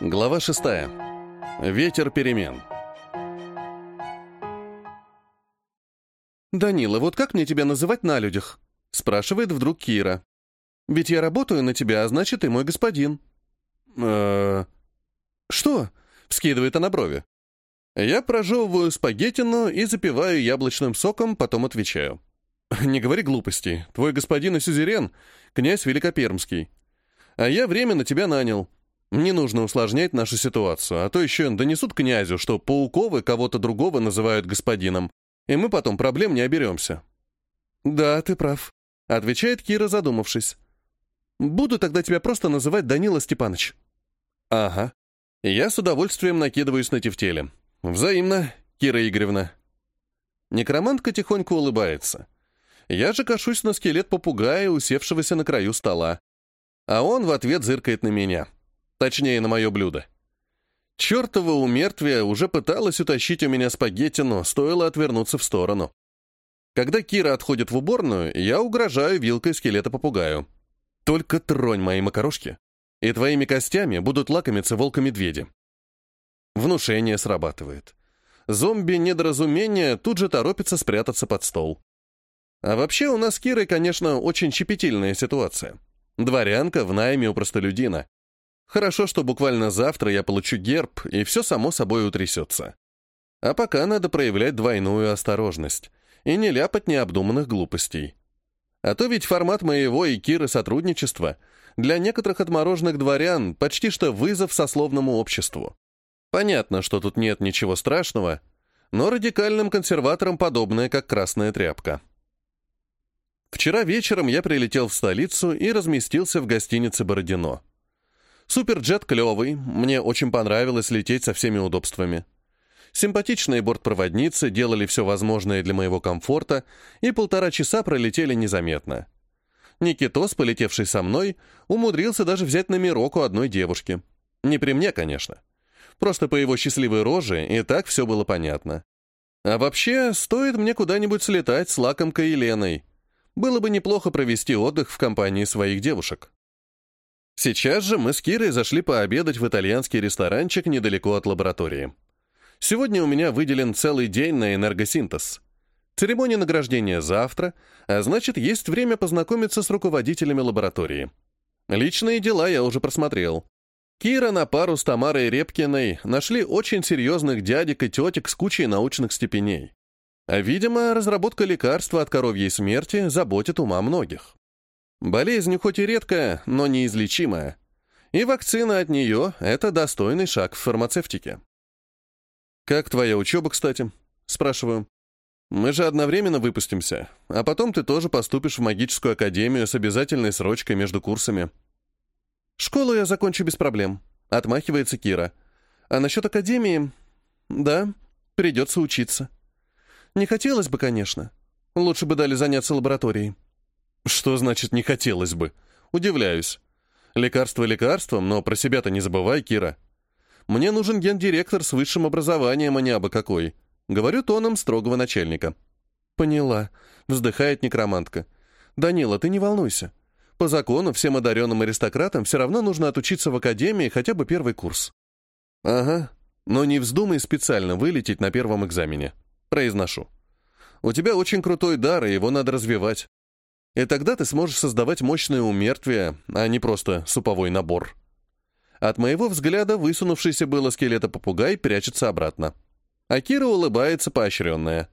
Глава шестая. Ветер перемен. «Данила, вот как мне тебя называть на людях?» — спрашивает вдруг Кира. «Ведь я работаю на тебя, а значит, ты мой господин». э «Что?» — вскидывает она брови. Я прожевываю спагеттину и запиваю яблочным соком, потом отвечаю. «Не говори глупостей. Твой господин и сюзерен — князь Великопермский. А я временно тебя нанял. Не нужно усложнять нашу ситуацию, а то еще донесут князю, что Пауковы кого-то другого называют господином, и мы потом проблем не оберемся». «Да, ты прав», — отвечает Кира, задумавшись. «Буду тогда тебя просто называть Данила Степанович». «Ага. Я с удовольствием накидываюсь на тефтели. Взаимно, Кира Игоревна». Некромантка тихонько улыбается. Я же кашусь на скелет попугая, усевшегося на краю стола. А он в ответ зыркает на меня. Точнее, на мое блюдо. Чертова умертвие уже пыталась утащить у меня спагетти, но стоило отвернуться в сторону. Когда Кира отходит в уборную, я угрожаю вилкой скелета попугаю. Только тронь мои макарошки, и твоими костями будут лакомиться волка-медведи. Внушение срабатывает. Зомби-недоразумение тут же торопится спрятаться под стол. А вообще у нас с Кирой, конечно, очень щепетильная ситуация. Дворянка в найме у простолюдина. Хорошо, что буквально завтра я получу герб, и все само собой утрясется. А пока надо проявлять двойную осторожность и не ляпать необдуманных глупостей. А то ведь формат моего и Киры сотрудничества для некоторых отмороженных дворян почти что вызов сословному обществу. Понятно, что тут нет ничего страшного, но радикальным консерваторам подобное, как красная тряпка. Вчера вечером я прилетел в столицу и разместился в гостинице «Бородино». Суперджет клевый, мне очень понравилось лететь со всеми удобствами. Симпатичные бортпроводницы делали все возможное для моего комфорта, и полтора часа пролетели незаметно. Никитос, полетевший со мной, умудрился даже взять номерок у одной девушки. Не при мне, конечно. Просто по его счастливой роже и так все было понятно. А вообще, стоит мне куда-нибудь слетать с лакомкой Еленой. Было бы неплохо провести отдых в компании своих девушек. Сейчас же мы с Кирой зашли пообедать в итальянский ресторанчик недалеко от лаборатории. Сегодня у меня выделен целый день на энергосинтез. Церемония награждения завтра, а значит, есть время познакомиться с руководителями лаборатории. Личные дела я уже просмотрел. Кира на пару с Тамарой Репкиной нашли очень серьезных дядек и тетек с кучей научных степеней. А, видимо, разработка лекарства от коровьей смерти заботит ума многих. Болезнь хоть и редкая, но неизлечимая. И вакцина от нее — это достойный шаг в фармацевтике. «Как твоя учеба, кстати?» — спрашиваю. «Мы же одновременно выпустимся, а потом ты тоже поступишь в магическую академию с обязательной срочкой между курсами». «Школу я закончу без проблем», — отмахивается Кира. «А насчет академии...» «Да, придется учиться. Не хотелось бы, конечно. Лучше бы дали заняться лабораторией». Что значит «не хотелось бы»? Удивляюсь. Лекарство лекарством, но про себя-то не забывай, Кира. Мне нужен гендиректор с высшим образованием, а не абы какой. Говорю тоном строгого начальника. Поняла. Вздыхает некромантка. Данила, ты не волнуйся. По закону всем одаренным аристократам все равно нужно отучиться в академии хотя бы первый курс. Ага, но не вздумай специально вылететь на первом экзамене. Произношу. У тебя очень крутой дар, и его надо развивать. И тогда ты сможешь создавать мощное умертвие, а не просто суповой набор. От моего взгляда высунувшийся было скелета попугай прячется обратно. А Кира улыбается поощренная.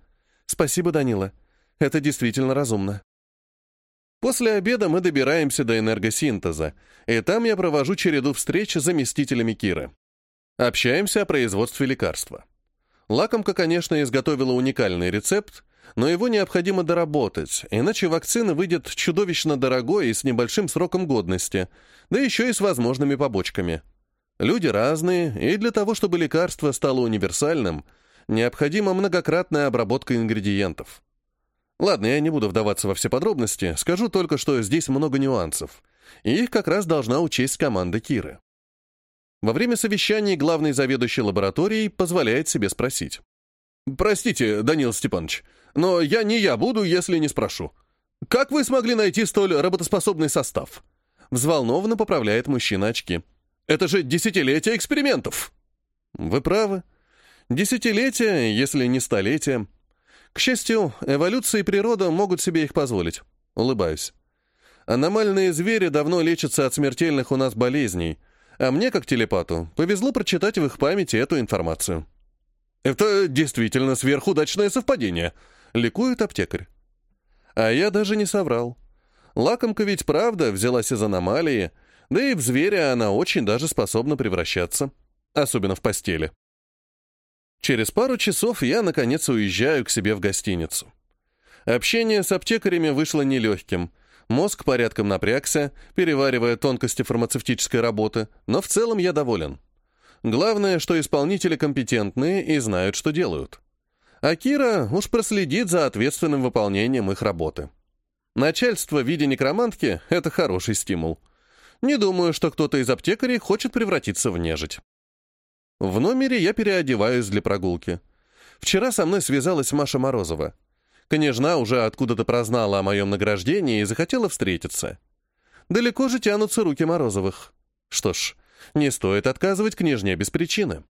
«Спасибо, Данила. Это действительно разумно». После обеда мы добираемся до энергосинтеза, и там я провожу череду встреч с заместителями Киры. Общаемся о производстве лекарства. Лакомка, конечно, изготовила уникальный рецепт, но его необходимо доработать, иначе вакцина выйдет чудовищно дорогой и с небольшим сроком годности, да еще и с возможными побочками. Люди разные, и для того, чтобы лекарство стало универсальным, необходима многократная обработка ингредиентов. Ладно, я не буду вдаваться во все подробности, скажу только, что здесь много нюансов, и их как раз должна учесть команда Киры. Во время совещаний главный заведующий лабораторией позволяет себе спросить. «Простите, Данил Степанович, но я не я буду, если не спрошу. Как вы смогли найти столь работоспособный состав?» Взволнованно поправляет мужчина очки. Это же десятилетие экспериментов!» «Вы правы. Десятилетия, если не столетия. К счастью, эволюция и природа могут себе их позволить. Улыбаюсь. Аномальные звери давно лечатся от смертельных у нас болезней, а мне, как телепату, повезло прочитать в их памяти эту информацию. «Это действительно сверхудачное совпадение», — ликует аптекарь. А я даже не соврал. Лакомка ведь правда взялась из аномалии, да и в зверя она очень даже способна превращаться, особенно в постели. Через пару часов я, наконец, уезжаю к себе в гостиницу. Общение с аптекарями вышло нелегким. Мозг порядком напрягся, переваривая тонкости фармацевтической работы, но в целом я доволен. Главное, что исполнители компетентные и знают, что делают. А Кира уж проследит за ответственным выполнением их работы. Начальство в виде некромантки — это хороший стимул. Не думаю, что кто-то из аптекарей хочет превратиться в нежить. В номере я переодеваюсь для прогулки. Вчера со мной связалась Маша Морозова. Княжна уже откуда-то прознала о моем награждении и захотела встретиться. Далеко же тянутся руки Морозовых. Что ж, не стоит отказывать княжне без причины.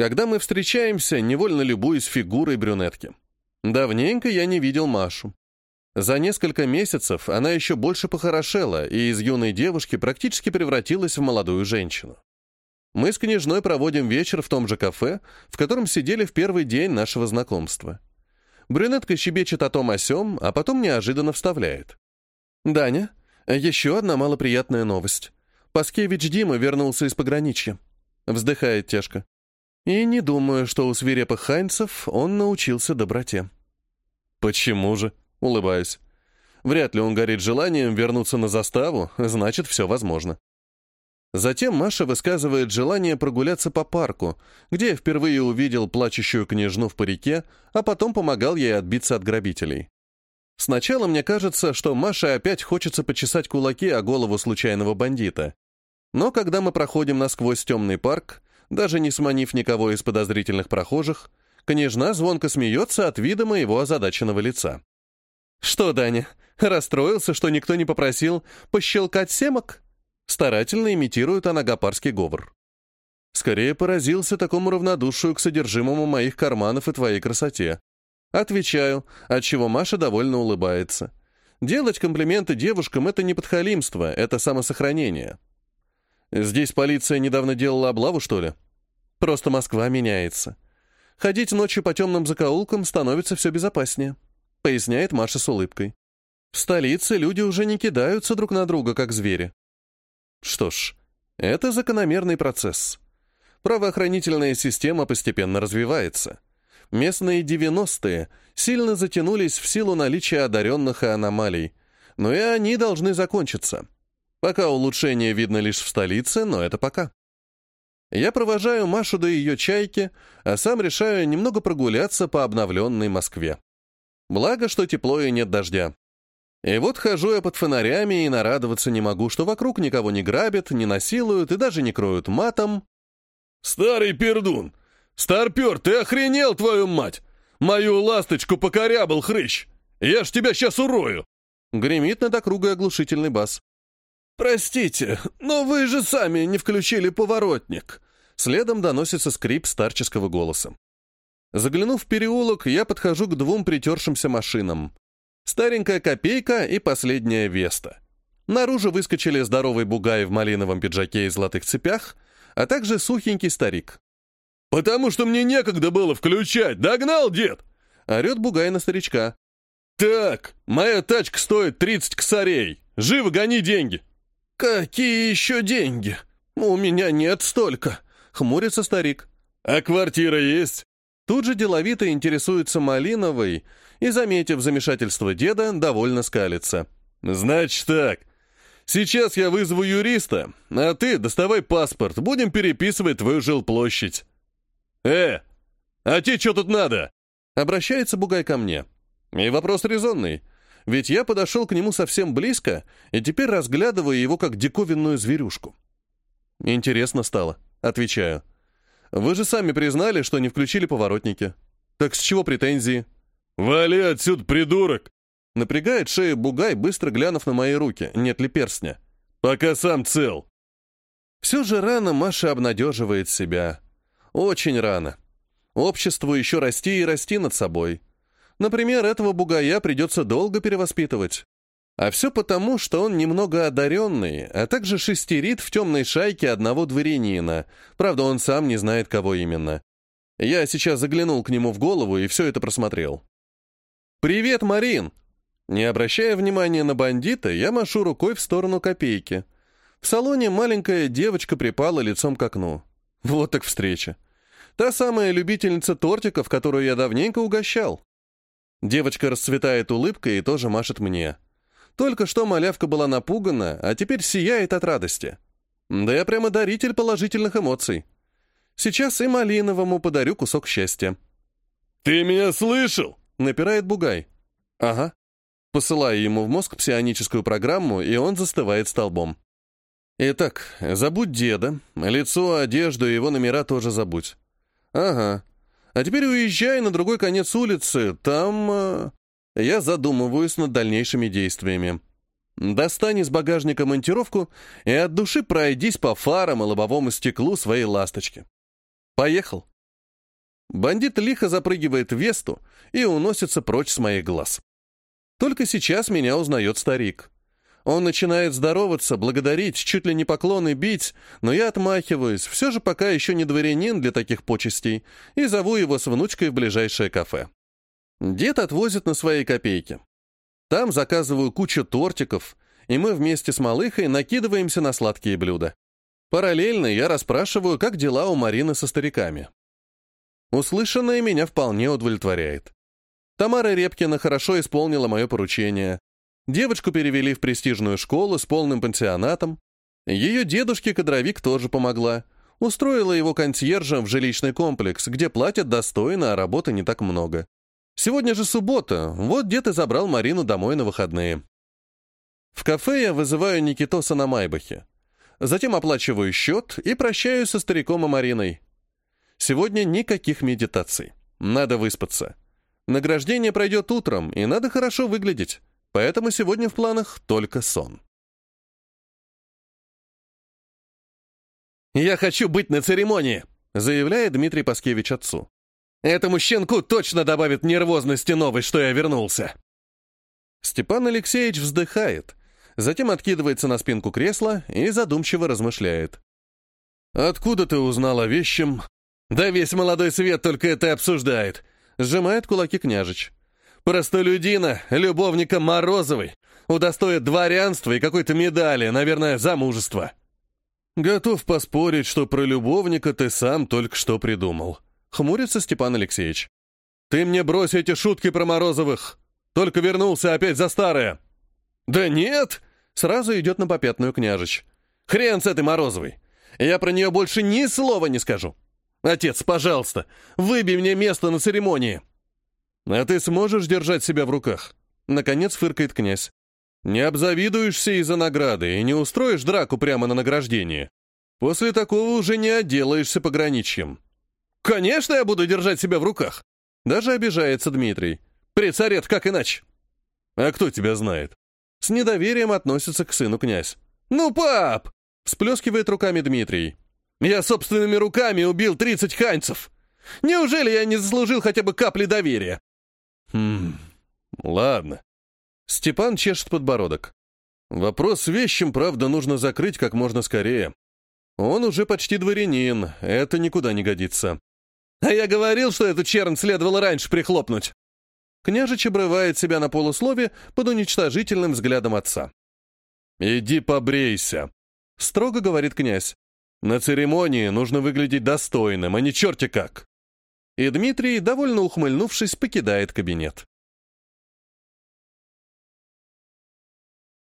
Когда мы встречаемся, невольно любуюсь фигурой брюнетки. Давненько я не видел Машу. За несколько месяцев она еще больше похорошела и из юной девушки практически превратилась в молодую женщину. Мы с княжной проводим вечер в том же кафе, в котором сидели в первый день нашего знакомства. Брюнетка щебечет о том о сём, а потом неожиданно вставляет. «Даня, еще одна малоприятная новость. Паскевич Дима вернулся из пограничья». Вздыхает тяжко. И не думаю, что у свирепых хайнцев он научился доброте. «Почему же?» — улыбаюсь. «Вряд ли он горит желанием вернуться на заставу, значит, все возможно». Затем Маша высказывает желание прогуляться по парку, где я впервые увидел плачущую княжну в парике, а потом помогал ей отбиться от грабителей. Сначала мне кажется, что Маше опять хочется почесать кулаки о голову случайного бандита. Но когда мы проходим насквозь темный парк, даже не сманив никого из подозрительных прохожих, княжна звонко смеется от вида моего озадаченного лица. «Что, Даня, расстроился, что никто не попросил пощелкать семок?» Старательно имитирует она гапарский говор. Скорее поразился такому равнодушию к содержимому моих карманов и твоей красоте. Отвечаю, отчего Маша довольно улыбается. Делать комплименты девушкам — это не подхалимство, это самосохранение. Здесь полиция недавно делала облаву, что ли? Просто Москва меняется. Ходить ночью по темным закоулкам становится все безопаснее, поясняет Маша с улыбкой. В столице люди уже не кидаются друг на друга, как звери. Что ж, это закономерный процесс. Правоохранительная система постепенно развивается. Местные 90-е сильно затянулись в силу наличия одаренных и аномалий, но и они должны закончиться. Пока улучшение видно лишь в столице, но это пока. Я провожаю Машу до ее чайки, а сам решаю немного прогуляться по обновленной Москве. Благо, что тепло и нет дождя. И вот хожу я под фонарями и нарадоваться не могу, что вокруг никого не грабят, не насилуют и даже не кроют матом. «Старый пердун! Старпер, ты охренел, твою мать! Мою ласточку покорябал хрыщ! Я ж тебя сейчас урою!» Гремит над округой оглушительный бас. «Простите, но вы же сами не включили поворотник!» Следом доносится скрип старческого голоса. Заглянув в переулок, я подхожу к двум притершимся машинам. Старенькая копейка и последняя Веста. Наружу выскочили здоровый бугай в малиновом пиджаке и золотых цепях, а также сухенький старик. «Потому что мне некогда было включать! Догнал, дед!» — орет бугай на старичка. «Так, моя тачка стоит 30 косарей. Живо гони деньги!» «Какие еще деньги? У меня нет столько!» — хмурится старик. «А квартира есть?» Тут же деловито интересуется Малиновой и, заметив замешательство деда, довольно скалится. «Значит так. Сейчас я вызову юриста, а ты доставай паспорт, будем переписывать твою жилплощадь». «Э, а тебе что тут надо?» Обращается Бугай ко мне. И вопрос резонный. Ведь я подошел к нему совсем близко и теперь разглядываю его как диковинную зверюшку. «Интересно стало», — отвечаю. «Вы же сами признали, что не включили поворотники. Так с чего претензии?» «Вали отсюда, придурок!» Напрягает шею бугай, быстро глянув на мои руки, нет ли перстня. «Пока сам цел!» Все же рано Маша обнадеживает себя. Очень рано. Обществу еще расти и расти над собой. Например, этого бугая придется долго перевоспитывать. А все потому, что он немного одаренный, а также шестерит в темной шайке одного дворянина. Правда, он сам не знает, кого именно. Я сейчас заглянул к нему в голову и все это просмотрел. «Привет, Марин!» Не обращая внимания на бандита, я машу рукой в сторону копейки. В салоне маленькая девочка припала лицом к окну. Вот так встреча. Та самая любительница тортиков, которую я давненько угощал. Девочка расцветает улыбкой и тоже машет мне. Только что малявка была напугана, а теперь сияет от радости. Да я прямо даритель положительных эмоций. Сейчас и Малиновому подарю кусок счастья. «Ты меня слышал?» — напирает Бугай. «Ага». Посылаю ему в мозг псионическую программу, и он застывает столбом. Итак, забудь деда, лицо, одежду и его номера тоже забудь. Ага. А теперь уезжай на другой конец улицы, там... Э, я задумываюсь над дальнейшими действиями. Достань из багажника монтировку и от души пройдись по фарам и лобовому стеклу своей ласточки. Поехал. Бандит лихо запрыгивает в Весту и уносится прочь с моих глаз. Только сейчас меня узнает старик. Он начинает здороваться, благодарить, чуть ли не поклоны бить, но я отмахиваюсь, все же пока еще не дворянин для таких почестей, и зову его с внучкой в ближайшее кафе. Дед отвозит на свои копейки. Там заказываю кучу тортиков, и мы вместе с малыхой накидываемся на сладкие блюда. Параллельно я расспрашиваю, как дела у Марины со стариками. Услышанное меня вполне удовлетворяет. Тамара Репкина хорошо исполнила мое поручение. Девочку перевели в престижную школу с полным пансионатом. Ее дедушке-кадровик тоже помогла. Устроила его консьержем в жилищный комплекс, где платят достойно, а работы не так много. Сегодня же суббота, вот дед и забрал Марину домой на выходные. В кафе я вызываю Никитоса на Майбахе. Затем оплачиваю счет и прощаюсь со стариком и Мариной. Сегодня никаких медитаций. Надо выспаться. Награждение пройдет утром, и надо хорошо выглядеть. Поэтому сегодня в планах только сон. «Я хочу быть на церемонии», — заявляет Дмитрий Паскевич отцу. «Этому щенку точно добавит нервозности новой, что я вернулся». Степан Алексеевич вздыхает, затем откидывается на спинку кресла и задумчиво размышляет. «Откуда ты узнал о вещем?» «Да весь молодой свет только это обсуждает. Сжимает кулаки княжич. Простолюдина, любовника Морозовой, удостоит дворянства и какой-то медали, наверное, за мужество. Готов поспорить, что про любовника ты сам только что придумал. Хмурится Степан Алексеевич. Ты мне брось эти шутки про Морозовых. Только вернулся опять за старое. Да нет! Сразу идет на попятную княжич. Хрен с этой Морозовой. Я про нее больше ни слова не скажу. «Отец, пожалуйста, выбей мне место на церемонии!» «А ты сможешь держать себя в руках?» Наконец фыркает князь. «Не обзавидуешься из-за награды и не устроишь драку прямо на награждение. После такого уже не отделаешься пограничьем». «Конечно я буду держать себя в руках!» Даже обижается Дмитрий. «При царет как иначе?» «А кто тебя знает?» С недоверием относится к сыну князь. «Ну, пап!» Всплескивает руками Дмитрий. Я собственными руками убил 30 ханьцев. Неужели я не заслужил хотя бы капли доверия? Хм, ладно. Степан чешет подбородок. Вопрос с вещим, правда, нужно закрыть как можно скорее. Он уже почти дворянин, это никуда не годится. А я говорил, что эту чернь следовало раньше прихлопнуть. Княжич обрывает себя на полуслове под уничтожительным взглядом отца. «Иди побрейся», — строго говорит князь. На церемонии нужно выглядеть достойным, а не черти как. И Дмитрий, довольно ухмыльнувшись, покидает кабинет.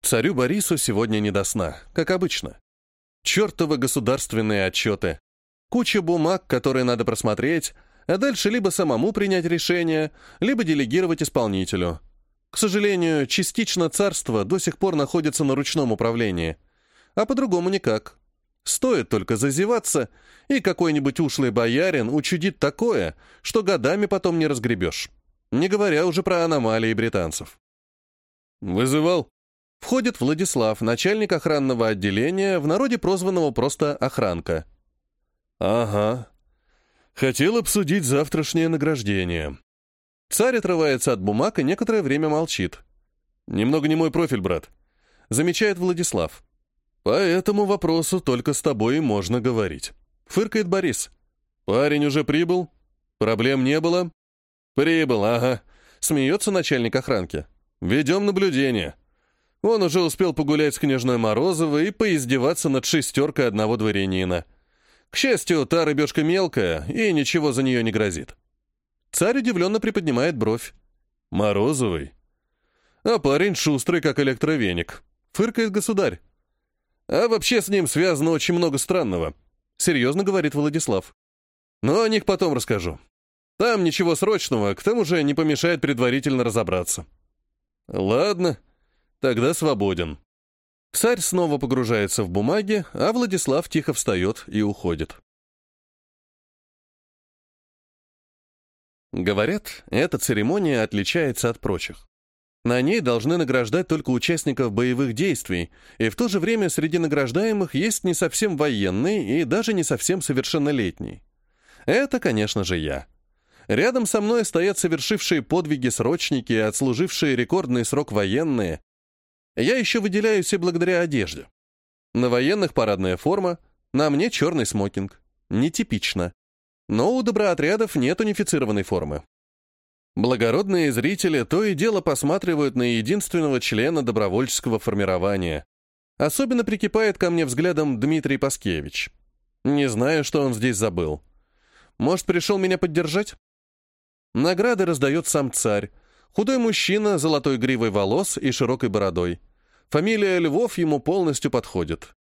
Царю Борису сегодня не до сна, как обычно. Чертовы государственные отчеты. Куча бумаг, которые надо просмотреть, а дальше либо самому принять решение, либо делегировать исполнителю. К сожалению, частично царство до сих пор находится на ручном управлении. А по-другому никак. Стоит только зазеваться, и какой-нибудь ушлый боярин учудит такое, что годами потом не разгребешь. Не говоря уже про аномалии британцев. «Вызывал?» Входит Владислав, начальник охранного отделения, в народе прозванного просто «охранка». «Ага. Хотел обсудить завтрашнее награждение». Царь отрывается от бумаг и некоторое время молчит. «Немного не мой профиль, брат», — замечает Владислав. «По этому вопросу только с тобой можно говорить», — фыркает Борис. «Парень уже прибыл? Проблем не было?» «Прибыл, ага», — смеется начальник охранки. «Ведем наблюдение». Он уже успел погулять с княжной Морозовой и поиздеваться над шестеркой одного дворянина. К счастью, та рыбешка мелкая, и ничего за нее не грозит. Царь удивленно приподнимает бровь. «Морозовый?» «А парень шустрый, как электровеник», — фыркает государь. «А вообще с ним связано очень много странного», — серьезно говорит Владислав. «Но о них потом расскажу. Там ничего срочного, к тому же не помешает предварительно разобраться». «Ладно», Тогда свободен. Царь снова погружается в бумаги, а Владислав тихо встает и уходит. Говорят, эта церемония отличается от прочих. На ней должны награждать только участников боевых действий, и в то же время среди награждаемых есть не совсем военный и даже не совсем совершеннолетний. Это, конечно же, я. Рядом со мной стоят совершившие подвиги срочники, отслужившие рекордный срок военные, я еще выделяюсь и благодаря одежде. На военных парадная форма, на мне черный смокинг. Нетипично. Но у доброотрядов нет унифицированной формы. Благородные зрители то и дело посматривают на единственного члена добровольческого формирования. Особенно прикипает ко мне взглядом Дмитрий Паскевич. Не знаю, что он здесь забыл. Может, пришел меня поддержать? Награды раздает сам царь, Худой мужчина, золотой гривой волос и широкой бородой. Фамилия Львов ему полностью подходит.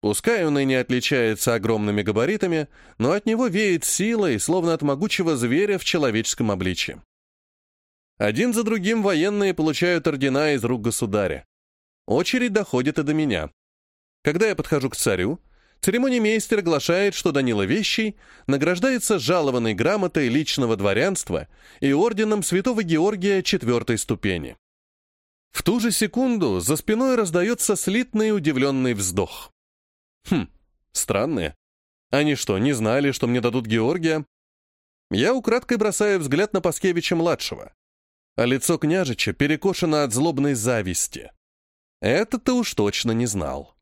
Пускай он и не отличается огромными габаритами, но от него веет силой, словно от могучего зверя в человеческом обличье. Один за другим военные получают ордена из рук государя. Очередь доходит и до меня. Когда я подхожу к царю, Церемонимейстер оглашает, что Данила Вещий награждается жалованной грамотой личного дворянства и орденом Святого Георгия четвертой ступени. В ту же секунду за спиной раздается слитный удивленный вздох. Хм, странные. Они что, не знали, что мне дадут Георгия? Я украдкой бросаю взгляд на Паскевича-младшего. А лицо княжича перекошено от злобной зависти. Это-то уж точно не знал.